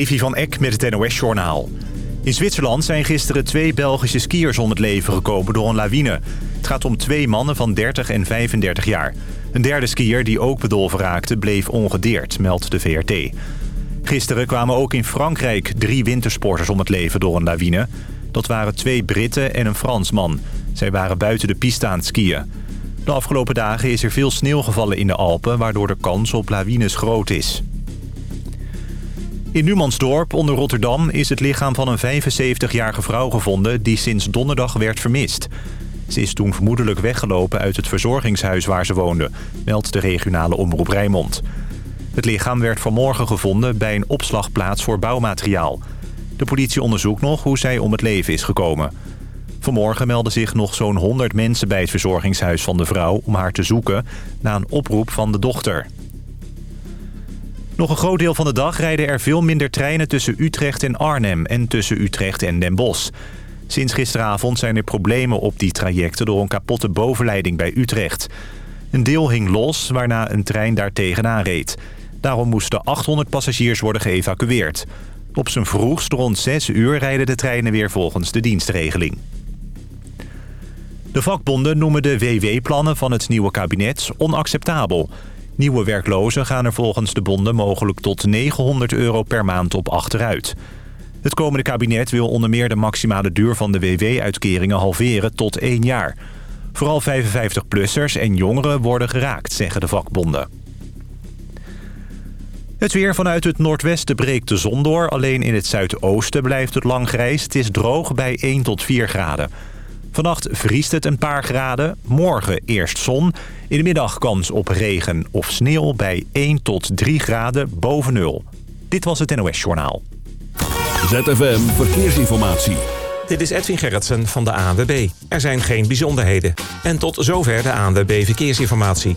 Evi van Eck met het NOS-journaal. In Zwitserland zijn gisteren twee Belgische skiers om het leven gekomen door een lawine. Het gaat om twee mannen van 30 en 35 jaar. Een derde skier die ook bedolven raakte bleef ongedeerd, meldt de VRT. Gisteren kwamen ook in Frankrijk drie wintersporters om het leven door een lawine. Dat waren twee Britten en een Fransman. Zij waren buiten de piste aan het skiën. De afgelopen dagen is er veel sneeuw gevallen in de Alpen... waardoor de kans op lawines groot is. In Numansdorp onder Rotterdam is het lichaam van een 75-jarige vrouw gevonden... die sinds donderdag werd vermist. Ze is toen vermoedelijk weggelopen uit het verzorgingshuis waar ze woonde... meldt de regionale omroep Rijnmond. Het lichaam werd vanmorgen gevonden bij een opslagplaats voor bouwmateriaal. De politie onderzoekt nog hoe zij om het leven is gekomen. Vanmorgen melden zich nog zo'n 100 mensen bij het verzorgingshuis van de vrouw... om haar te zoeken na een oproep van de dochter. Nog een groot deel van de dag rijden er veel minder treinen tussen Utrecht en Arnhem... en tussen Utrecht en Den Bosch. Sinds gisteravond zijn er problemen op die trajecten... door een kapotte bovenleiding bij Utrecht. Een deel hing los, waarna een trein daar tegenaan reed. Daarom moesten 800 passagiers worden geëvacueerd. Op zijn vroegst rond 6 uur rijden de treinen weer volgens de dienstregeling. De vakbonden noemen de WW-plannen van het nieuwe kabinet onacceptabel. Nieuwe werklozen gaan er volgens de bonden mogelijk tot 900 euro per maand op achteruit. Het komende kabinet wil onder meer de maximale duur van de WW-uitkeringen halveren tot één jaar. Vooral 55-plussers en jongeren worden geraakt, zeggen de vakbonden. Het weer vanuit het noordwesten breekt de zon door. Alleen in het zuidoosten blijft het lang grijs. Het is droog bij 1 tot 4 graden. Vannacht vriest het een paar graden. Morgen eerst zon. In de middag kans op regen of sneeuw bij 1 tot 3 graden boven nul. Dit was het NOS Journaal. ZFM Verkeersinformatie. Dit is Edwin Gerritsen van de ANWB. Er zijn geen bijzonderheden. En tot zover de ANWB Verkeersinformatie.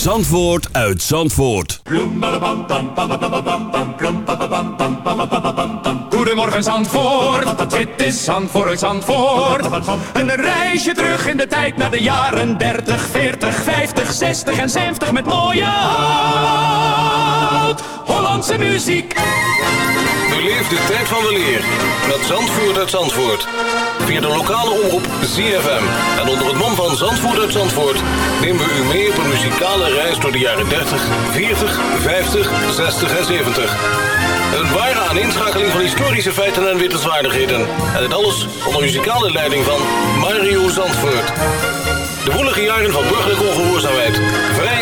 Zandvoort uit Zandvoort. Goedemorgen Zandvoort, dit is Zandvoort uit Zandvoort. Een reisje terug in de tijd naar de jaren 30, 40, 50, 60 en 70 met mooie oud-Hollandse muziek. Beleef de tijd van de leer met Zandvoort uit Zandvoort. Via de lokale omroep ZFM. En onder het mom van Zandvoort uit Zandvoort... nemen we u mee op een muzikale reis door de jaren 30, 40, 50, 60 en 70. Een ware aaninschakeling van historische feiten en wittelswaardigheden. En dit alles onder muzikale leiding van Mario Zandvoort. De woelige jaren van burgerlijke ongehoorzaamheid,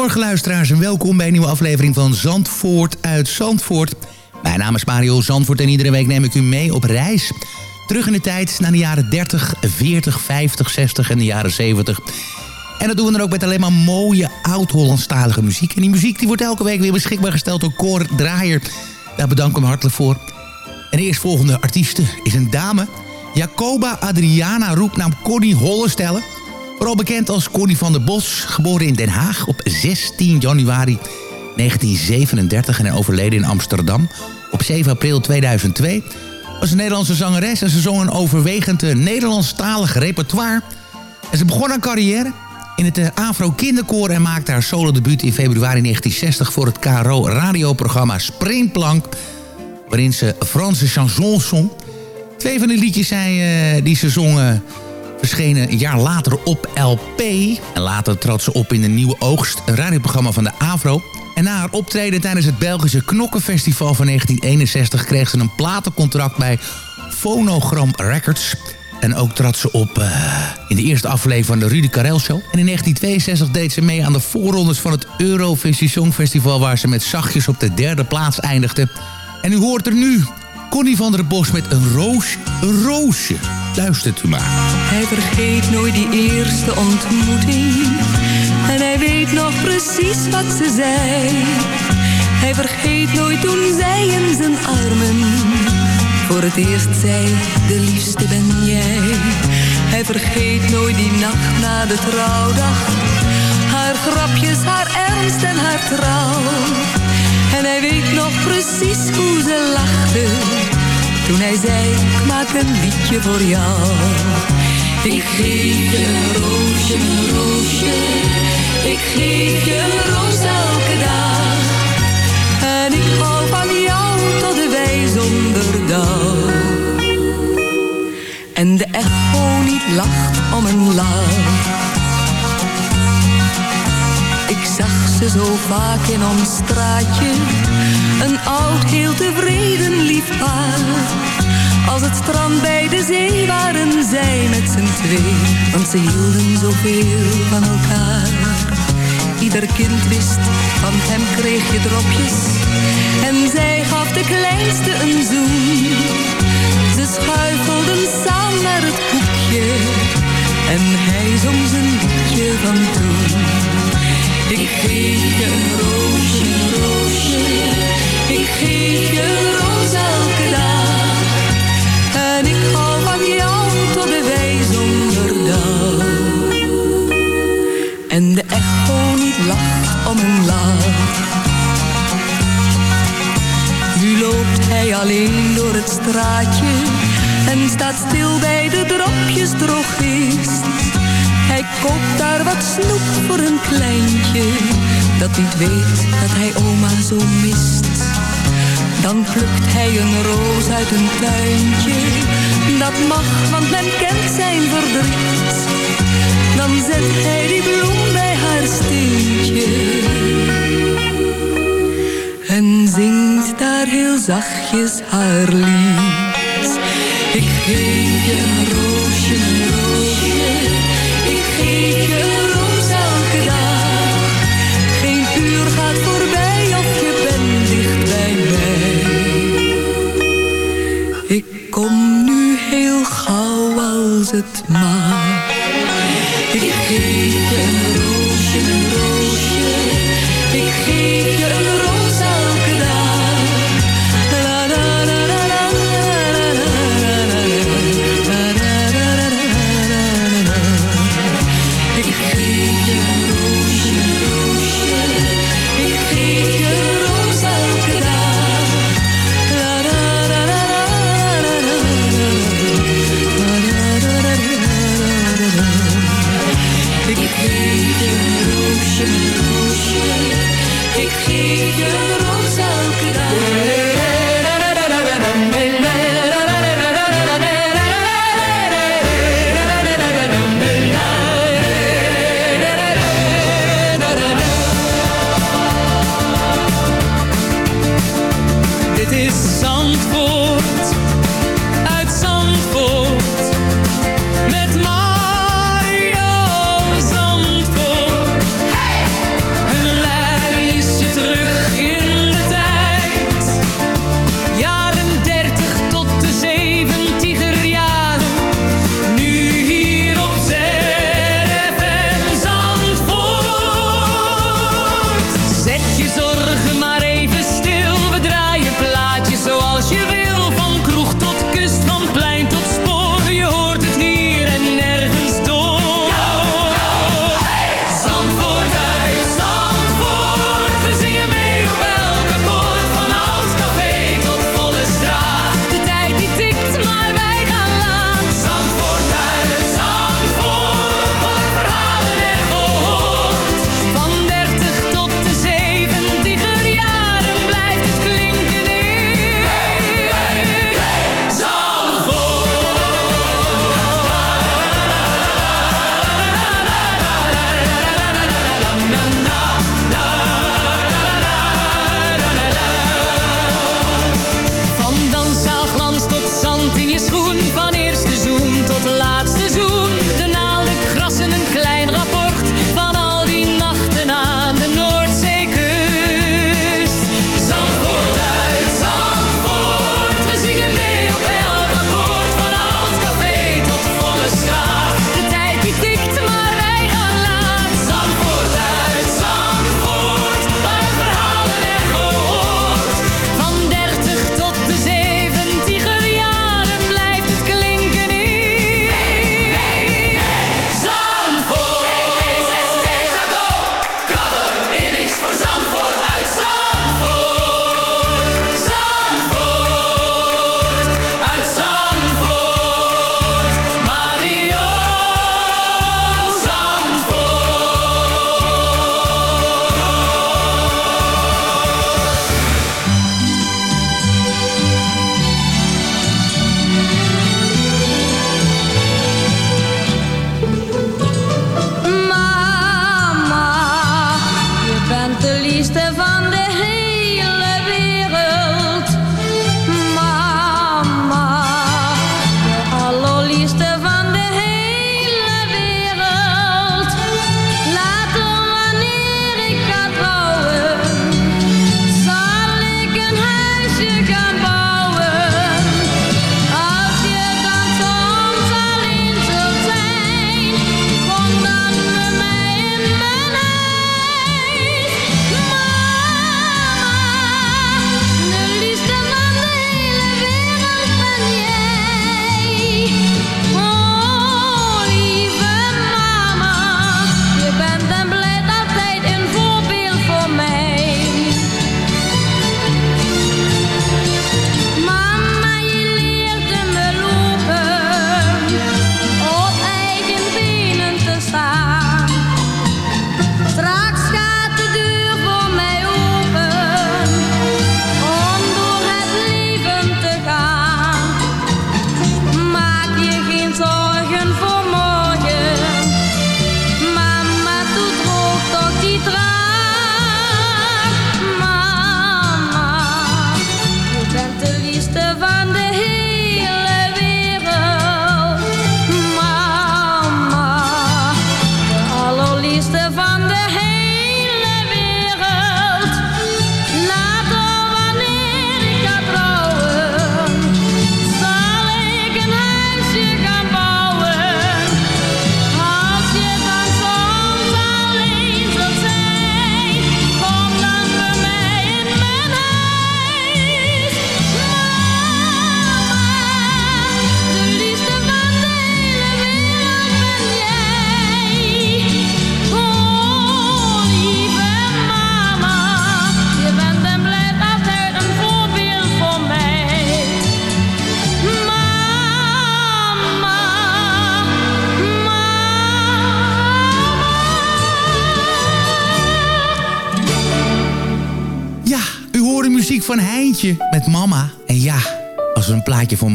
goedemorgen luisteraars en welkom bij een nieuwe aflevering van Zandvoort uit Zandvoort. Mijn naam is Mario Zandvoort en iedere week neem ik u mee op reis. Terug in de tijd naar de jaren 30, 40, 50, 60 en de jaren 70. En dat doen we dan ook met alleen maar mooie oud-Hollandstalige muziek. En die muziek die wordt elke week weer beschikbaar gesteld door Cor Draaier. Daar bedank ik hem hartelijk voor. En de eerstvolgende artieste is een dame. Jacoba Adriana roepnaam Connie Hollestelle. Vooral bekend als Connie van der Bos. Geboren in Den Haag op 16 januari 1937 en overleden in Amsterdam op 7 april 2002. Was een Nederlandse zangeres en ze zong een overwegend eh, Nederlandstalig repertoire. En ze begon haar carrière in het eh, Afro Kinderkoor en maakte haar solodebuut in februari 1960 voor het KRO radioprogramma Springplank, waarin ze Franse chansons zong. Twee van de liedjes zijn, eh, die ze zongen verschenen een jaar later op LP. En later trad ze op in de Nieuwe Oogst, een radioprogramma van de AVRO. En na haar optreden tijdens het Belgische Knokkenfestival van 1961... kreeg ze een platencontract bij Phonogram Records... En ook trad ze op eh, in de eerste aflevering van de Rudy Karel Show. En in 1962 deed ze mee aan de voorrondes van het Eurovisie Songfestival... waar ze met zachtjes op de derde plaats eindigde. En u hoort er nu Connie van der Bos met een roos, een roosje. Luistert u maar. Hij vergeet nooit die eerste ontmoeting. En hij weet nog precies wat ze zei. Hij vergeet nooit toen zij in zijn armen voor het eerst zei, de liefste ben jij. Hij vergeet nooit die nacht na de trouwdag. Haar grapjes, haar ernst en haar trouw. En hij weet nog precies hoe ze lachte. Toen hij zei, ik maak een liedje voor jou. Ik geef je een roosje, een roosje. Ik geef je een roos elke dag. En ik hou van jou tot de wij zonder dag. En de echo niet lacht om een lach. Ik zag ze zo vaak in ons straatje. Een oud, heel tevreden lief paar. Als het strand bij de zee waren zij met z'n twee. Want ze hielden zoveel van elkaar. Ieder kind wist, van hem kreeg je dropjes. En zij gaf de kleinste een zoen. Ze schuifelden samen naar het hoekje. En hij zong zijn liedje van toen. Ik geef je een roosje, roosje. Ik geef je roze elke dag, en ik hou van je hand op de wijs om. En de echo lacht om hem lach. Nu loopt hij alleen door het straatje en staat stil bij de dropjes drooggist. Hij koopt daar wat snoep voor een kleintje, dat niet weet dat hij oma zo mist. Dan plukt hij een roos uit een tuintje. Dat mag, want men kent zijn verdriet. Dan zet hij die bloem bij haar steentje. En zingt daar heel zachtjes haar lied. Ik geef je een roosje,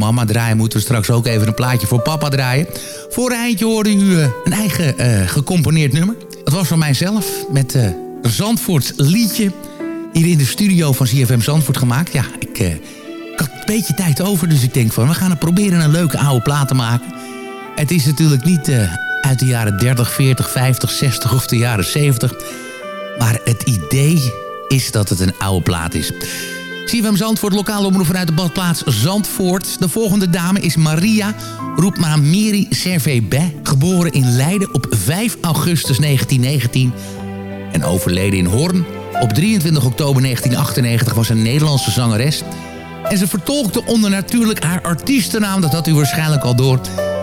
mama draaien... moeten we straks ook even een plaatje voor papa draaien. Voor een eindje hoorde u uh, een eigen uh, gecomponeerd nummer. Het was van mijzelf met uh, Zandvoorts liedje... hier in de studio van CFM Zandvoort gemaakt. Ja, ik, ik had een beetje tijd over, dus ik denk van... we gaan het proberen een leuke oude plaat te maken. Het is natuurlijk niet uit de jaren 30, 40, 50, 60 of de jaren 70... maar het idee is dat het een oude plaat is... CFM Zandvoort, lokale omroep vanuit de badplaats Zandvoort. De volgende dame is Maria Roepmaan Miri Servé-Bé. Geboren in Leiden op 5 augustus 1919 en overleden in Hoorn. Op 23 oktober 1998 was een Nederlandse zangeres. En ze vertolkte onder natuurlijk haar artiestennaam, dat had u waarschijnlijk al door.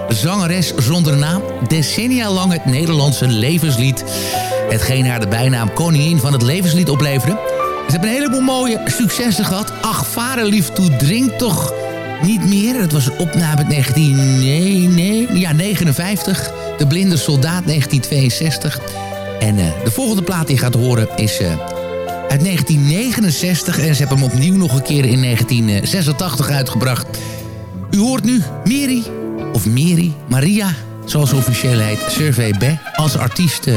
Zangeres zonder naam, decennia lang het Nederlandse levenslied. Hetgeen haar de bijnaam koningin van het levenslied opleverde. Ze hebben een heleboel mooie successen gehad. Ach, vaderlief toe drink toch niet meer. Dat was een opname uit 19... Nee, nee, ja, 59. De Blinde Soldaat 1962. En uh, de volgende plaat die je gaat horen is uh, uit 1969. En ze hebben hem opnieuw nog een keer in 1986 uitgebracht. U hoort nu Miri, of Miri, Maria, zoals officieel heet, Survey Be, als artiest... Uh,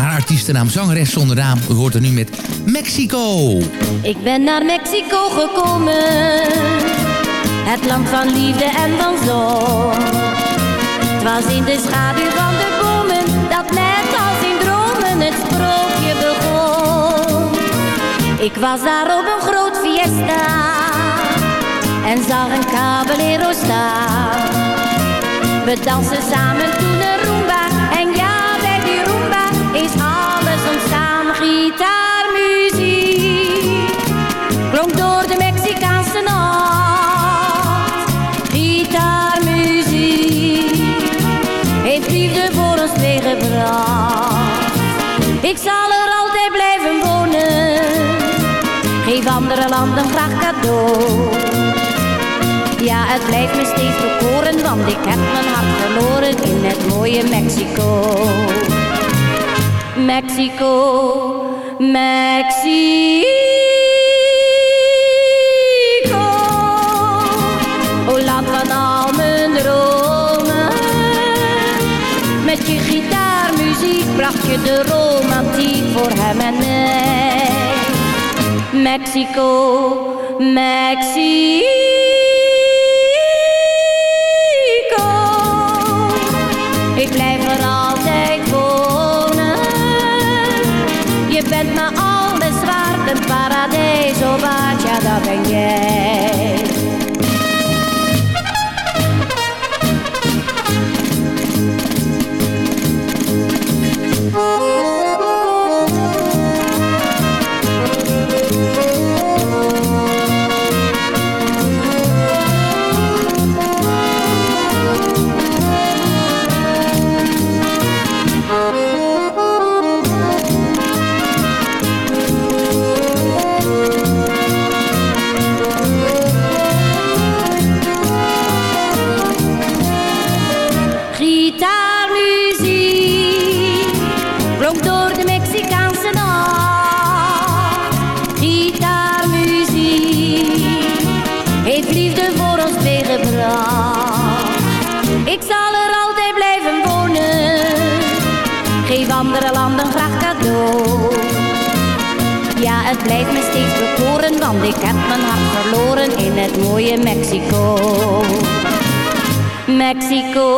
haar artiestennaam zangeres zonder naam. U hoort er nu met Mexico. Ik ben naar Mexico gekomen. Het land van liefde en van zon. Het was in de schaduw van de bomen. Dat net als in dromen het sprookje begon. Ik was daar op een groot fiesta. En zag een caballero staan. We dansen samen toen een rumba. En Gitaarmuziek klonk door de Mexicaanse nacht. Gitaarmuziek heeft liefde voor ons meegebracht. Ik zal er altijd blijven wonen. Geef andere landen graag cadeau. Ja, het blijft me steeds bekoren, want ik heb mijn hart verloren in het mooie Mexico. Mexico, Mexico. O land van al mijn dromen. Met je gitaarmuziek bracht je de romantiek voor hem en mij. Mexico, Mexico. Ik heb mijn hart verloren in het mooie Mexico. Mexico,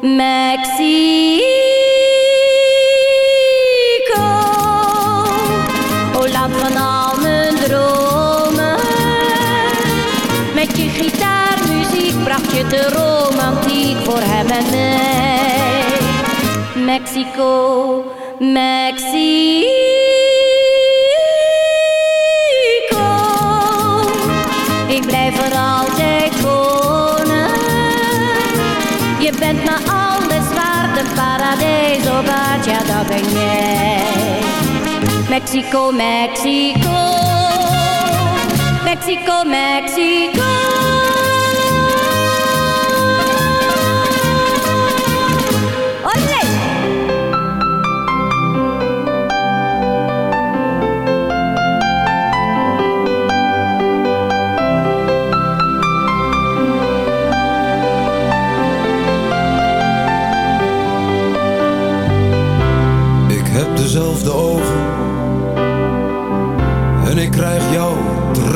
Mexico. O land van al mijn dromen. Met je gitaarmuziek bracht je de romantiek voor hem en mij. Mexico, Mexico. Blijf er altijd wonen. Je bent me alles waard, een paradijs op aard, ja dat ben jij. Mexico, Mexico, Mexico, Mexico.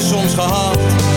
Soms gehaat.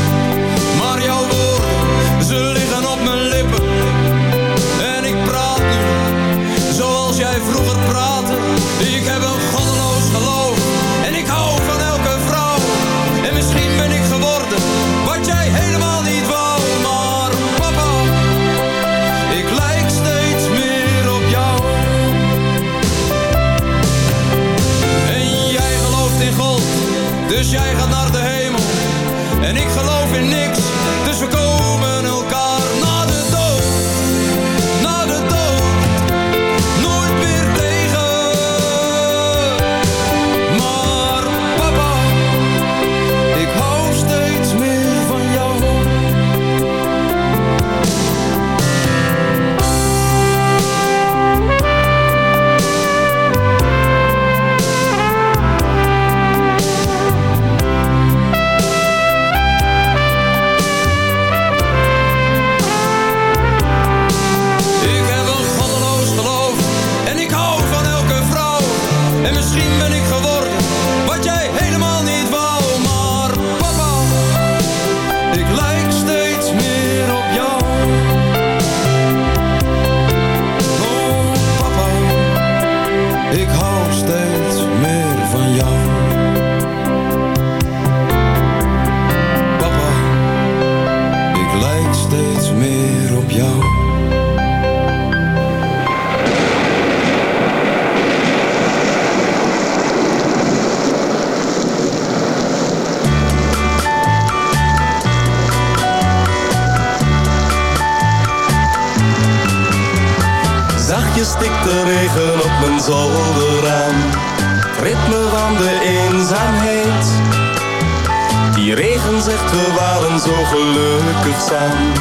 Zegt we waren zo gelukkig samen.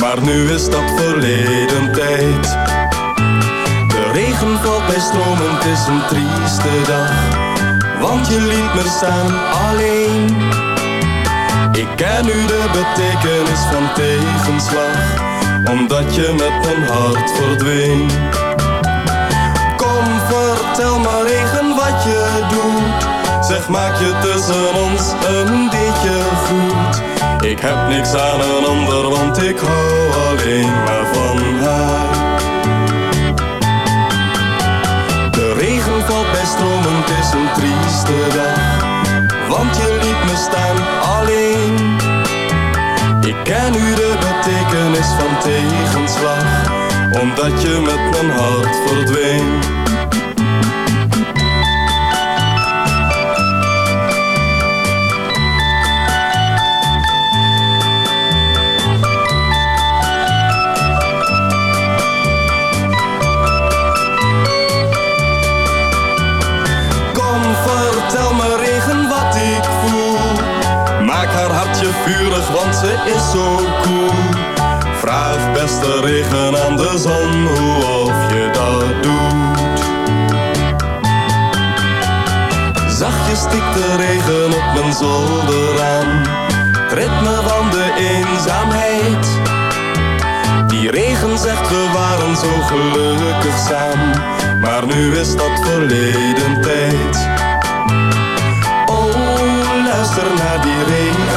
Maar nu is dat verleden tijd. De regen valt bij stromen, het is een trieste dag. Want je liet me staan alleen. Ik ken nu de betekenis van tegenslag omdat je met mijn hart verdween. Kom, vertel maar regen wat je doet. Zeg, maak je tussen ons een Ik heb niks aan een ander, want ik hou alleen maar van haar. De regen valt bij stromen, het is een trieste dag. Want je liet me staan alleen. Ik ken nu de betekenis van tegenslag, omdat je met mijn hart verdween. Is zo cool. Vraag beste regen aan de zon hoe of je dat doet. Zachtjes stikt de regen op mijn zolder aan. Het ritme van de eenzaamheid. Die regen zegt we waren zo gelukkig samen. Maar nu is dat verleden tijd. Oh, luister naar die regenbui.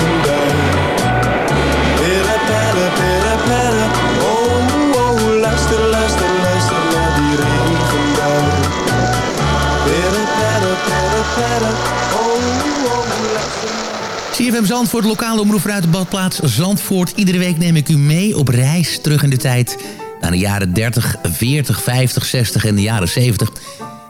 CFM Zandvoort, lokale omroep vanuit de badplaats Zandvoort. Iedere week neem ik u mee op reis terug in de tijd... naar de jaren 30, 40, 50, 60 en de jaren 70.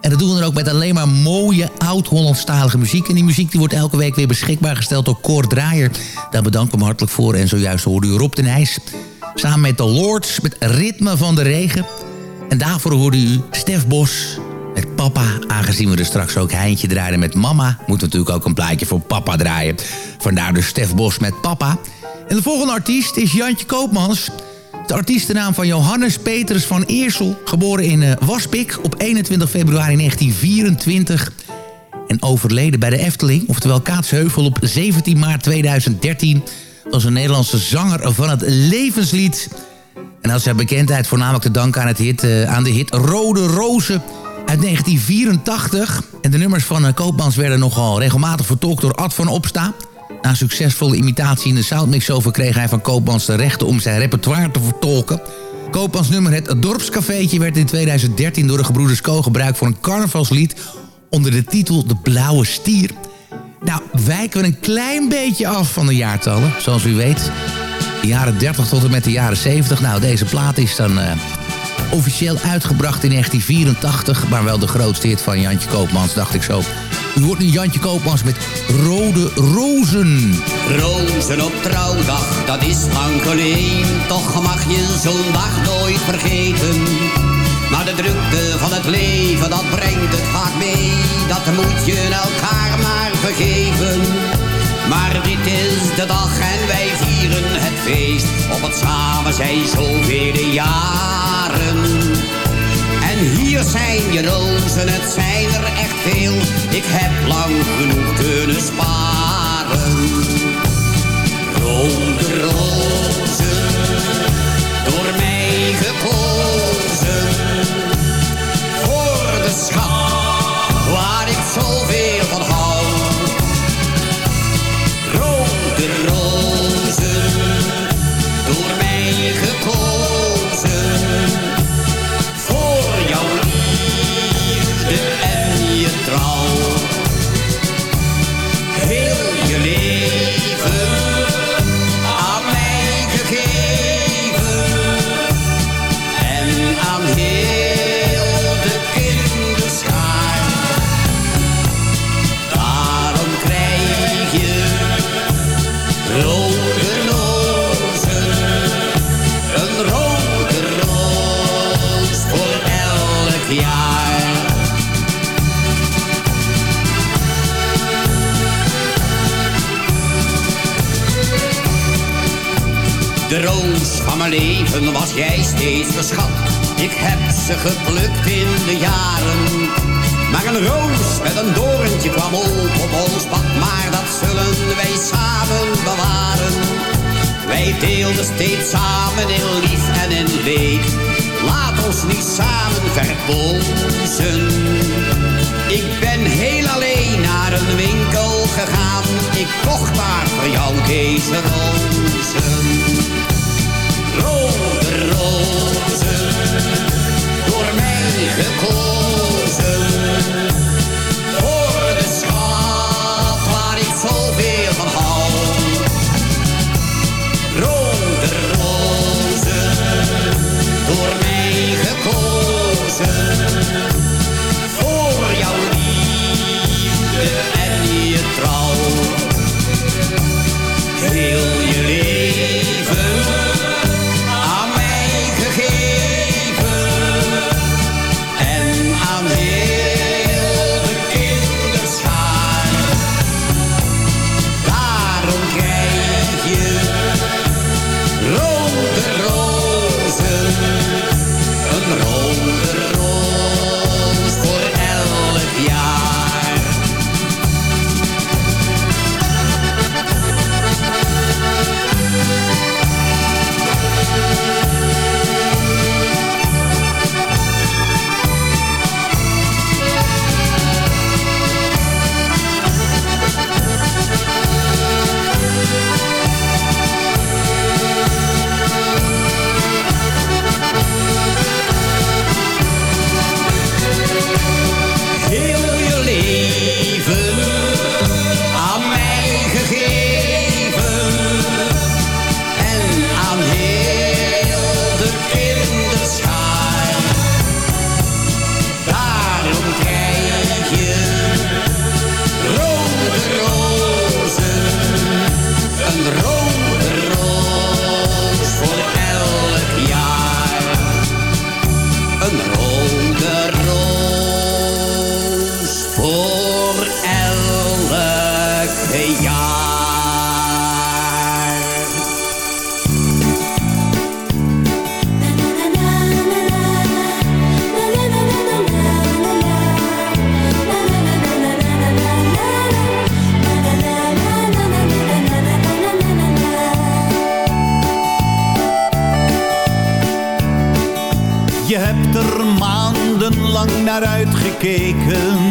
En dat doen we dan ook met alleen maar mooie oud-Hollandstalige muziek. En die muziek die wordt elke week weer beschikbaar gesteld door Cor Draaier. Daar bedank ik hem hartelijk voor. En zojuist hoorde u Rob de Nijs. Samen met de Lords, met Ritme van de Regen. En daarvoor hoorde u Stef Bos Aangezien we er straks ook Heintje draaien met mama... moet natuurlijk ook een plaatje voor papa draaien. Vandaar dus Stef Bos met papa. En de volgende artiest is Jantje Koopmans... De artiestennaam van Johannes Petrus van Eersel. Geboren in uh, Waspik op 21 februari 1924. En overleden bij de Efteling, oftewel Kaatsheuvel op 17 maart 2013. Was een Nederlandse zanger van het levenslied. En had zijn bekendheid voornamelijk te danken aan, het hit, uh, aan de hit Rode Rozen uit 1984. En de nummers van uh, Koopmans werden nogal regelmatig vertolkt door Ad van Opsta. Na een succesvolle imitatie in de Soundmix Show verkreeg hij van Koopmans de rechten om zijn repertoire te vertolken. Koopmans nummer Het Dorpscafeetje werd in 2013 door de gebroeders Co gebruikt voor een carnavalslied onder de titel De Blauwe Stier. Nou, wijken we een klein beetje af van de jaartallen, zoals u weet. De jaren 30 tot en met de jaren 70. Nou, deze plaat is dan uh, officieel uitgebracht in 1984... maar wel de grootste hit van Jantje Koopmans, dacht ik zo. U hoort nu Jantje Koopmans met Rode Rozen. Rozen op trouwdag, dat is lang geleden. Toch mag je zo'n dag nooit vergeten. Maar de drukte van het leven, dat brengt het vaak mee. Dat moet je elkaar maar vergeven. Maar dit is de dag en wij vieren het feest. Op het samen zijn zoveel jaren. Zijn je rozen, het zijn er echt veel. Ik heb lang genoeg kunnen sparen. Rode rozen, door mij leven was jij steeds verschat. Ik heb ze geplukt in de jaren. Maar een roos met een doorntje kwam op op ons pad. Maar dat zullen wij samen bewaren. Wij deelden steeds samen in lief en in leed. Laat ons niet samen verpozen. Ik ben heel alleen naar een winkel gegaan. Ik kocht daar voor jou deze rozen. Rode rozen, door mij gekozen. Je hebt er maandenlang naar uitgekeken.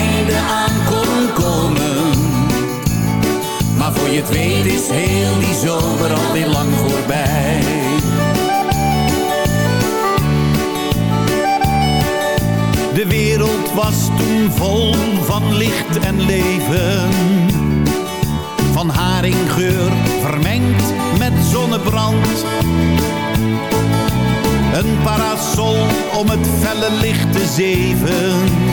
Voor je het is heel die zomer alweer lang voorbij. De wereld was toen vol van licht en leven. Van haringgeur vermengd met zonnebrand. Een parasol om het felle licht te zeven.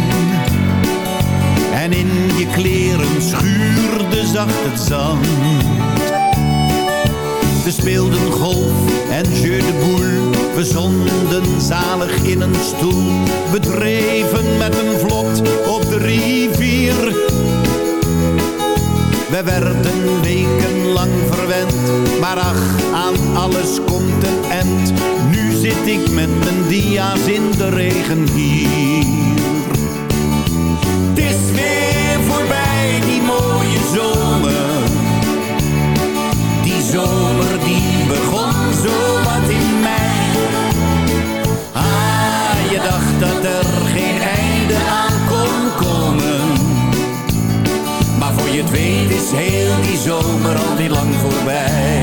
We speelden golf en jeu de boule. We zonden zalig in een stoel. We dreven met een vlot op de rivier. We werden wekenlang verwend, maar ach, aan alles komt een end. Nu zit ik met mijn dia's in de regen hier. Is heel die zomer alweer lang voorbij.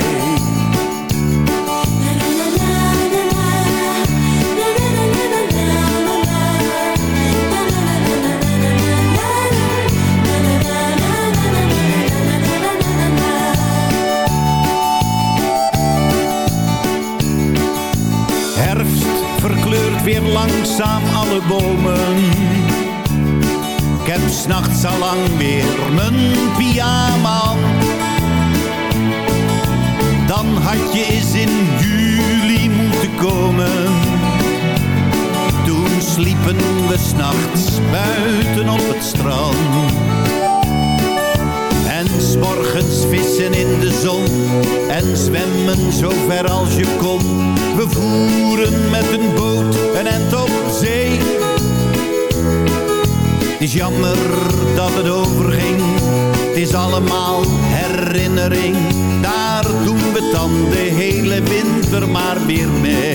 Herfst verkleurt weer langzaam alle bomen. Heb s'nachts al lang weer mijn pyjama. Dan had je eens in juli moeten komen. Toen sliepen we s'nachts buiten op het strand. En s'morgens vissen in de zon en zwemmen zo ver als je kon. We voeren met een boot een end op zee. Is jammer dat het overging, het is allemaal herinnering. Daar doen we dan de hele winter maar weer mee.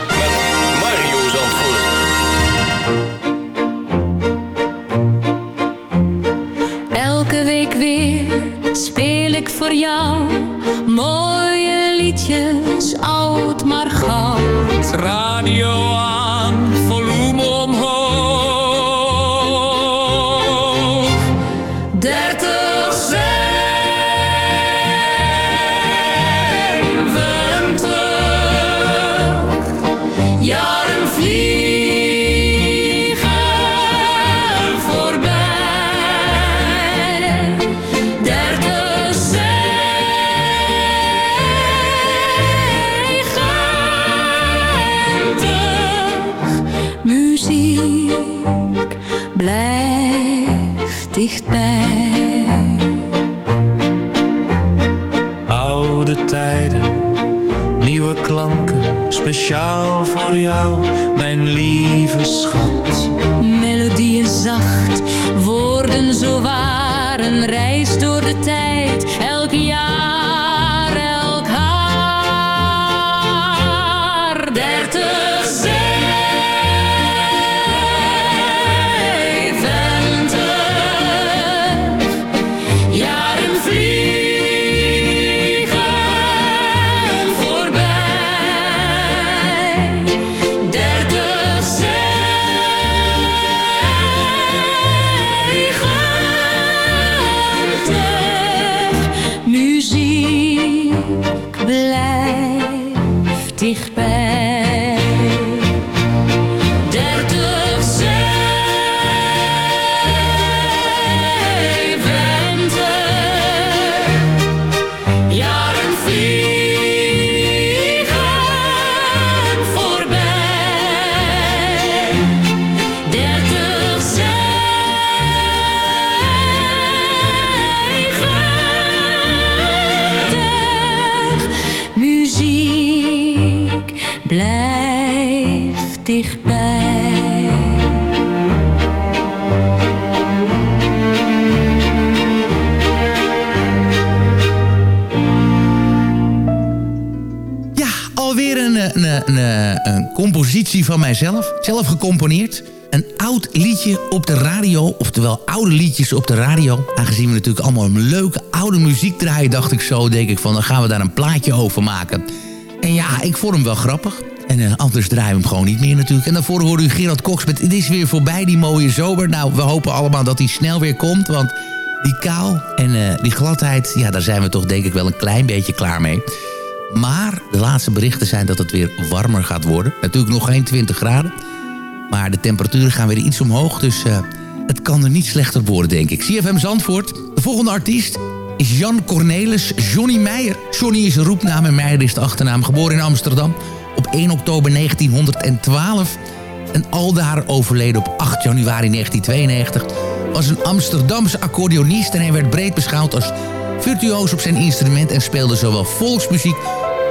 ik voor jou mooie liedjes, oud maar goud. Radio aan, volume speciaal voor jou, mijn lieve schat. Een, een, een, compositie van mijzelf. Zelf gecomponeerd. Een oud liedje op de radio. Oftewel oude liedjes op de radio. Aangezien we natuurlijk allemaal een leuke oude muziek draaien... dacht ik zo, denk ik van, dan gaan we daar een plaatje over maken. En ja, ik vond hem wel grappig. En eh, anders draaien we hem gewoon niet meer natuurlijk. En daarvoor hoorde u Gerard Cox met Het is weer voorbij, die mooie zomer. Nou, we hopen allemaal dat hij snel weer komt, want die kou en eh, die gladheid... ja, daar zijn we toch denk ik wel een klein beetje klaar mee. Maar de laatste berichten zijn dat het weer warmer gaat worden. Natuurlijk nog geen 20 graden. Maar de temperaturen gaan weer iets omhoog, dus eh, het kan er niet slechter worden, denk ik. CFM Zandvoort, de volgende artiest is Jan Cornelis Johnny Meijer. Johnny is een roepnaam en Meijer is de achternaam. Geboren in Amsterdam op 1 oktober 1912. En aldaar overleden op 8 januari 1992. Was een Amsterdamse accordeonist en hij werd breed beschouwd als virtuoos op zijn instrument... en speelde zowel volksmuziek,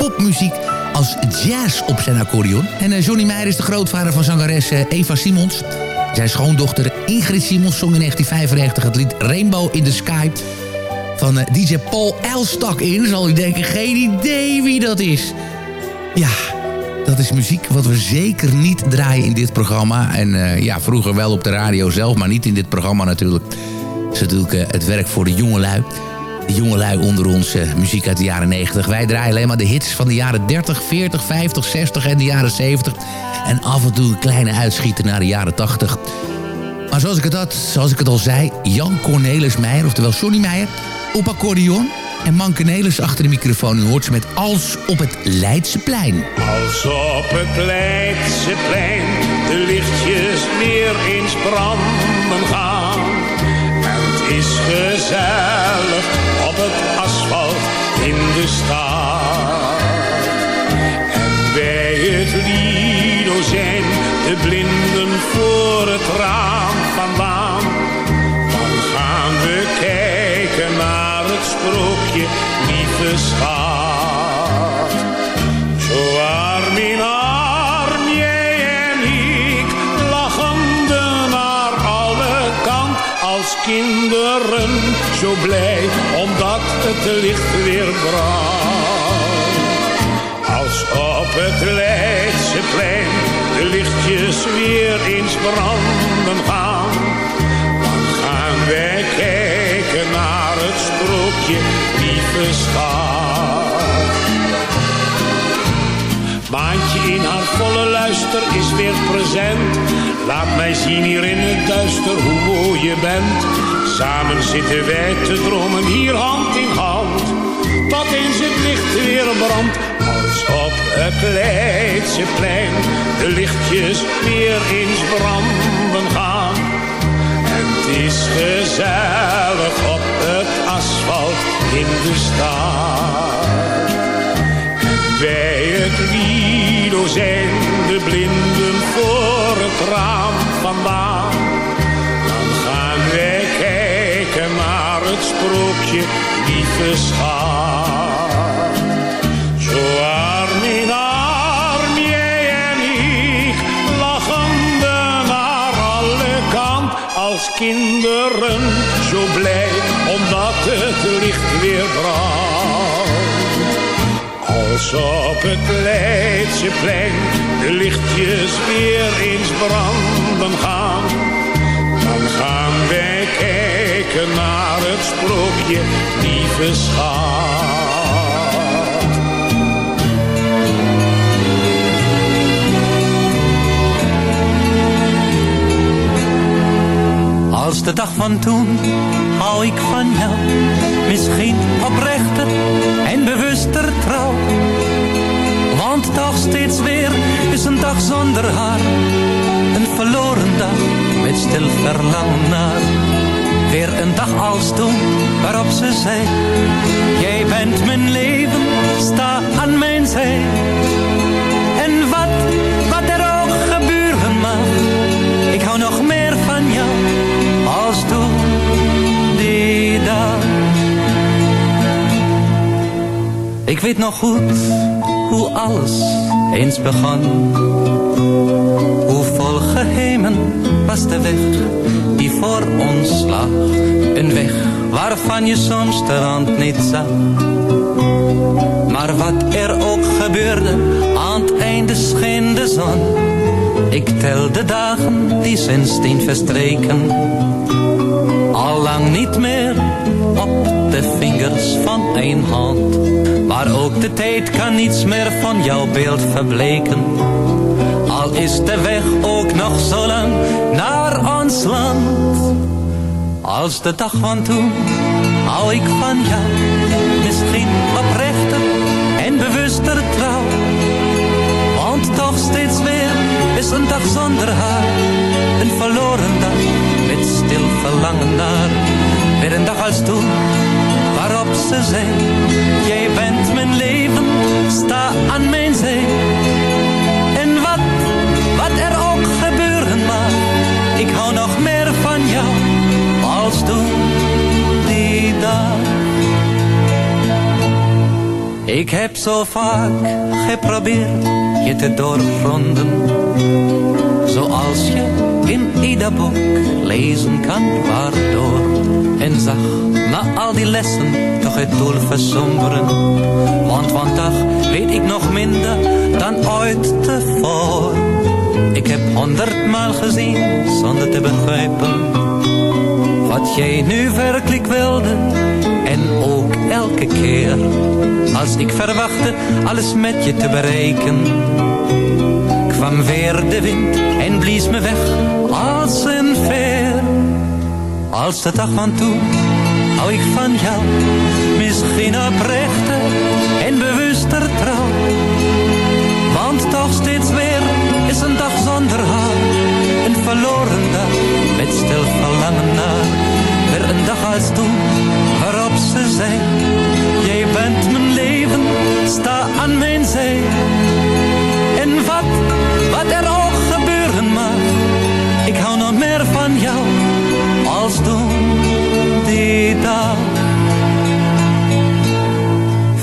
popmuziek als jazz op zijn accordeon. En eh, Johnny Meijer is de grootvader van zangeres eh, Eva Simons. Zijn schoondochter Ingrid Simons zong in 1995 het lied Rainbow in the Sky van eh, DJ Paul Elstak in. Zal u denken, geen idee wie dat is. Ja, dat is muziek wat we zeker niet draaien in dit programma. En ja, vroeger wel op de radio zelf, maar niet in dit programma natuurlijk. Het is natuurlijk het werk voor de jongelui. De jongelui onder ons, eh, muziek uit de jaren 90. Wij draaien alleen maar de hits van de jaren 30, 40, 50, 60 en de jaren 70. En af en toe een kleine uitschieter naar de jaren 80. Maar zoals ik het, had, zoals ik het al zei, Jan Cornelis Meijer, oftewel Johnny Meijer, op accordeon. En Manke Nelis achter de microfoon. U hoort ze met Als op het Leidseplein. Als op het Leidseplein de lichtjes weer eens branden gaan. En het is gezellig het asfalt in de stad. En bij het Lido zijn de blinden voor het raam vandaan. Dan gaan we kijken naar het sprookje, lieve schat. Zo arm in arm, jij en ik, lachende naar alle kant als kinderen zo blij het licht weer brandt. Als op het Leidseplein de lichtjes weer eens branden gaan. Dan gaan wij kijken naar het sprookje, lieve schat. Maantje in haar volle luister is weer present. Laat mij zien hier in het duister hoe mooi je bent. Samen zitten wij te dromen hier hand in hand. Wat eens het licht weer brandt. Als op het Leidseplein de lichtjes weer eens branden gaan. En het is gezellig op het asfalt in de stad. Bij het Lido zijn de blinden voor het raam vandaan. Sprookje, lieve schat. Zo arm in arm, jij en ik, lachende naar alle kant als kinderen. Zo blij, omdat het licht weer brandt. Als op het Leidseplein de lichtjes weer eens branden gaan. Kijken naar het sprookje, lieve schat. Als de dag van toen hou ik van jou. Misschien oprechter en bewuster trouw. Want toch steeds weer is een dag zonder haar. Een verloren dag met stil verlangen. Weer een dag als toen waarop ze zei. Jij bent mijn leven, sta aan mijn zij. En wat, wat er ook gebeuren mag. Ik hou nog meer van jou als toen die dag. Ik weet nog goed hoe alles eens begon. Was de weg die voor ons lag. Een weg waarvan je soms de rand niet zag. Maar wat er ook gebeurde, aan het einde scheen de zon. Ik tel de dagen die sindsdien verstreken. Allang niet meer op de vingers van één hand. Maar ook de tijd kan niets meer van jouw beeld verbleken. Al is de weg ook nog zo lang naar ons land. Als de dag van toen hou ik van jou. Misschien oprechter en bewuster trouw. Want toch steeds weer is een dag zonder haar. Een verloren dag met stil verlangen naar. Weer een dag als toen waarop ze zei. Jij bent mijn leven, sta aan mijn zee. Als toen die dag. Ik heb zo vaak geprobeerd je te doorgronden. Zoals je in ieder boek lezen kan waardoor. En zag na al die lessen toch het doel versomberen. Want vandaag weet ik nog minder dan ooit tevoren. Ik heb honderdmaal gezien zonder te begrijpen. Wat jij nu werkelijk wilde en ook elke keer als ik verwachtte alles met je te bereiken. Kwam weer de wind en blies me weg als een veer. Als de dag van toen hou ik van jou misschien oprechter en bewuster trouw. Want toch steeds weer is een dag zonder haar een verloren dag met stil verlangen naar weer een dag als toen waarop ze zei Jij bent mijn leven, sta aan mijn zij En wat, wat er ook gebeuren van jou als toen die dag.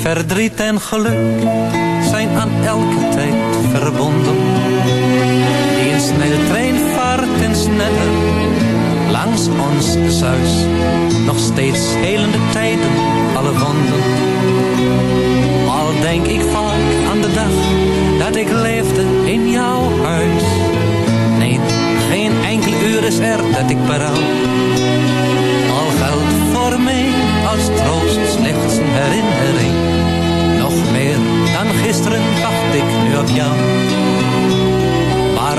Verdriet en geluk zijn aan elke tijd verbonden. Die een snelle trein langs ons zuis. Nog steeds helende tijden, alle wonden. Al denk ik vaak aan de dag dat ik leefde in jouw huis. Nee, geen enkel uur is er dat ik berouw. Al geldt voor mij als troost slechts een herinnering. Nog meer dan gisteren dacht ik nu op jou.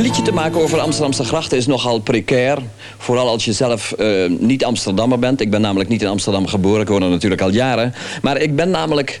Een liedje te maken over Amsterdamse grachten is nogal precair. Vooral als je zelf eh, niet Amsterdammer bent. Ik ben namelijk niet in Amsterdam geboren. Ik woon er natuurlijk al jaren. Maar ik ben namelijk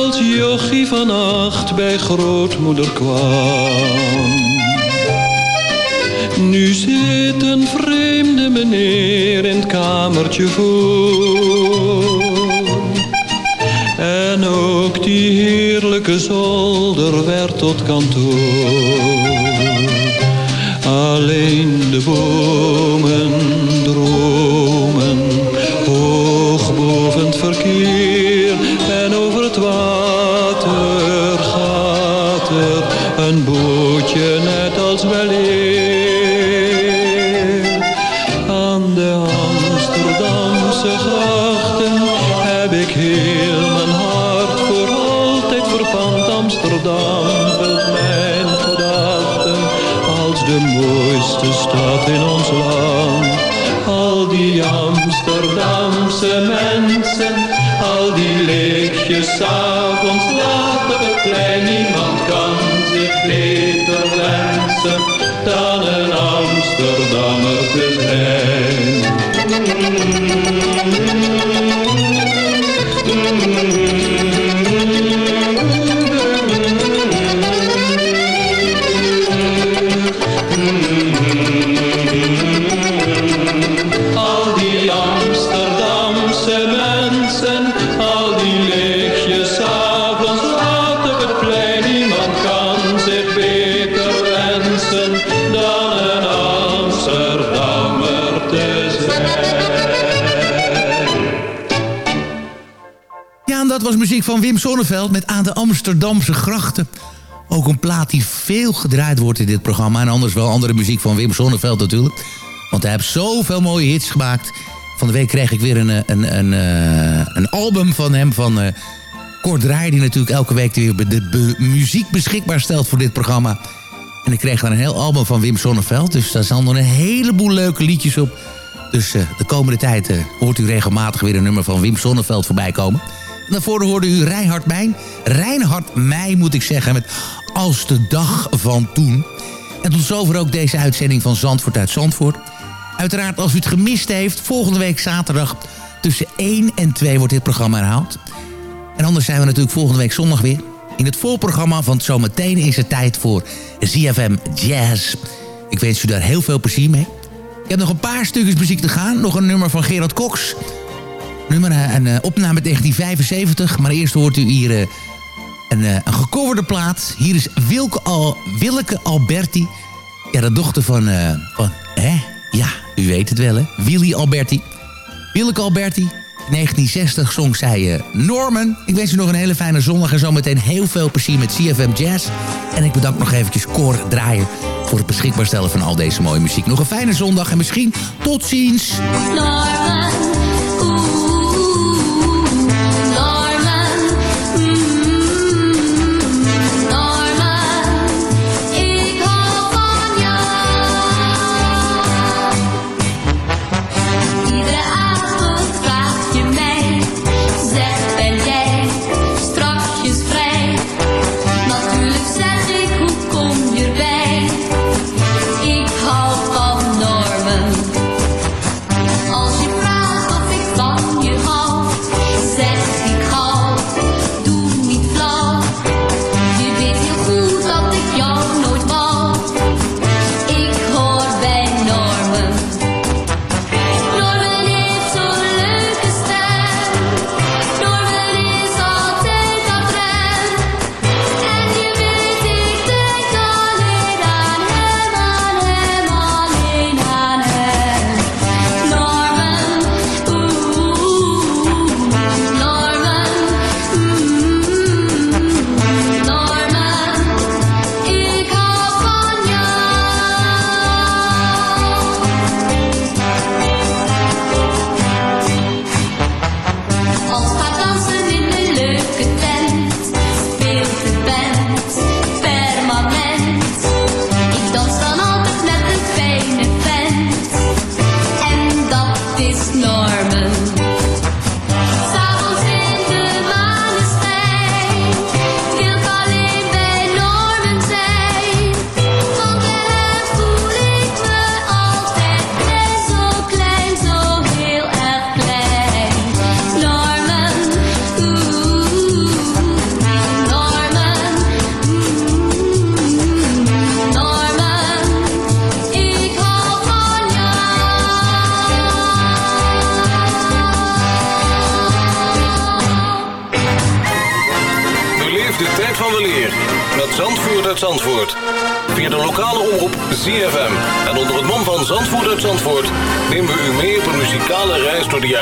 jochie van acht bij grootmoeder kwam. Nu zit een vreemde meneer in het kamertje voor. En ook die heerlijke zolder werd tot kantoor. Alleen de bomen dromen hoog boven het verkeer. Van Wim Sonneveld met Aan de Amsterdamse Grachten. Ook een plaat die veel gedraaid wordt in dit programma. En anders wel andere muziek van Wim Sonneveld natuurlijk. Want hij heeft zoveel mooie hits gemaakt. Van de week kreeg ik weer een, eh, een, een, eh, een album van hem van uh, Kort Draai... die natuurlijk elke week weer de, muziek beschikbaar stelt voor dit programma. En ik kreeg dan een heel album van Wim Sonneveld. Dus daar staan nog een heleboel leuke liedjes op. Dus de komende tijd uh, hoort u regelmatig weer een nummer van Wim Sonneveld voorbij komen. Daarvoor hoorde u Reinhard Mijn. Reinhard Meij moet ik zeggen, met Als de dag van toen. En tot zover ook deze uitzending van Zandvoort uit Zandvoort. Uiteraard, als u het gemist heeft, volgende week zaterdag tussen 1 en 2 wordt dit programma herhaald. En anders zijn we natuurlijk volgende week zondag weer. In het voorprogramma van zometeen is het tijd voor ZFM Jazz. Ik wens u daar heel veel plezier mee. Ik heb nog een paar stukjes muziek te gaan. Nog een nummer van Gerard Cox. Nummer, eh, een, een opname uit 1975. Maar eerst hoort u hier uh, een, uh, een gecoverde plaat. Hier is Wilke, Al, Willeke Alberti. Ja, de dochter van, van... Hè? Ja, u weet het wel, hè? Willy Alberti. Willeke Alberti. 1960 zong zij uh, Norman. Ik wens u nog een hele fijne zondag en zometeen heel veel plezier met CFM Jazz. En ik bedank nog eventjes Cor Draaier voor het beschikbaar stellen van al deze mooie muziek. Nog een fijne zondag en misschien tot ziens.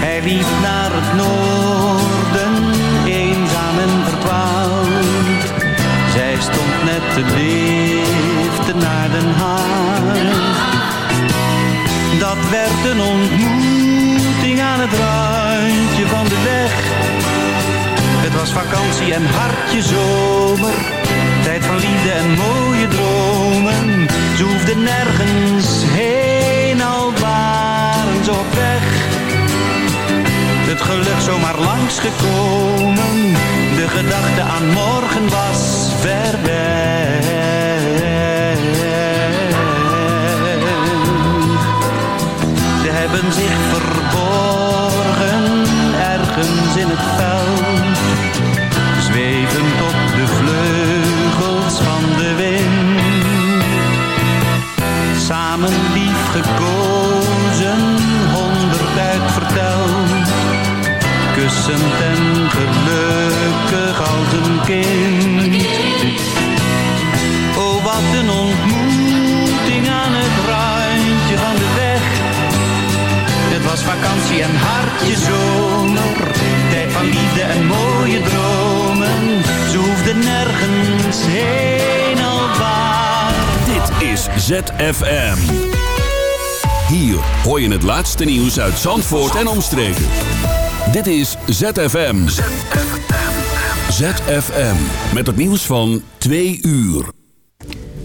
Hij liep naar het noorden, eenzaam en verdwaald. Zij stond net te liften naar Den Haag. Dat werd een ontmoeting aan het randje van de weg. Het was vakantie en hartje zomer. Tijd van liefde en mooie dromen. Ze hoefde nergens heen op weg. Het geluk zomaar langsgekomen, de gedachte aan morgen was ver weg. Ze hebben zich verborgen ergens in het veld, zwevend op de vleugels van de wind. Samen lief gekozen, en gelukkig als een kind. Oh, wat een ontmoeting aan het randje van de weg. Het was vakantie en hartje zomer, tijd van liefde en mooie dromen. Ze hoefden nergens heen al waar. Dit is ZFM. Hier hoor je het laatste nieuws uit Zandvoort en omstreken. Dit is ZFM. ZFM. Met het nieuws van 2 uur.